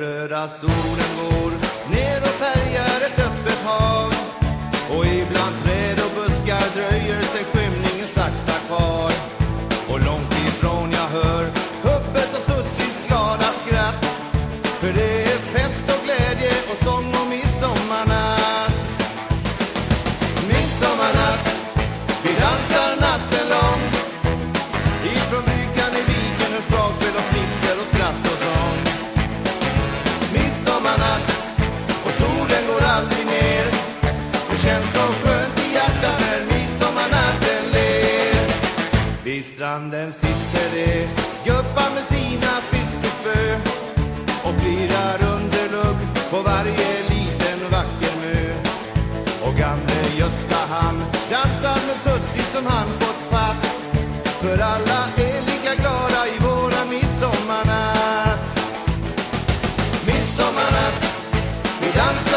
röda solen går ner och färgar ett öppet hav. Och ibland träd och buskar dröjer sig skymningen sakta kvar. Och långt ifrån jag hör Hubbes och Sussis glada skratt. För det är fest och glädje och sång och midsommarnatt. Midsommarnatt, stranden sitter det gubbar med sina fiskespö och plirar underlugg på varje liten vacker mö. Och gamle Gösta han dansar med Sussi som han fått fatt. För alla är lika glada i våra midsommarnatt. Midsommarnatt, vi dansar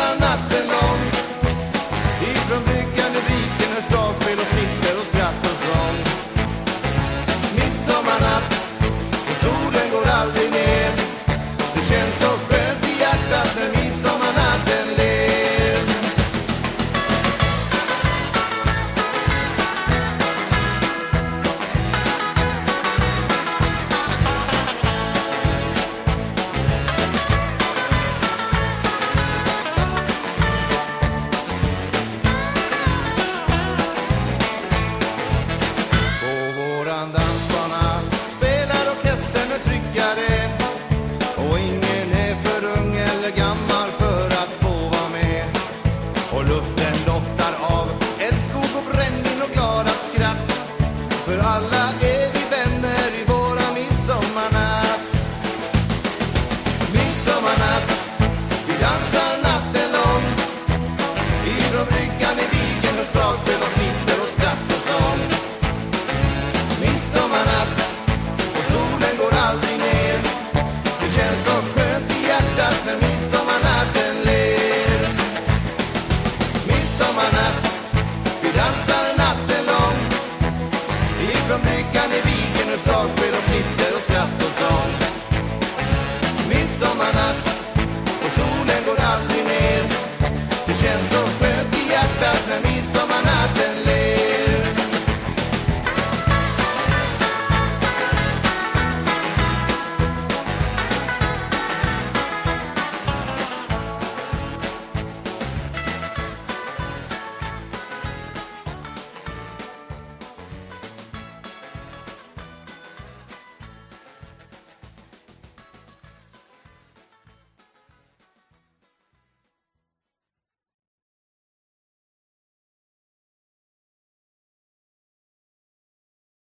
chances.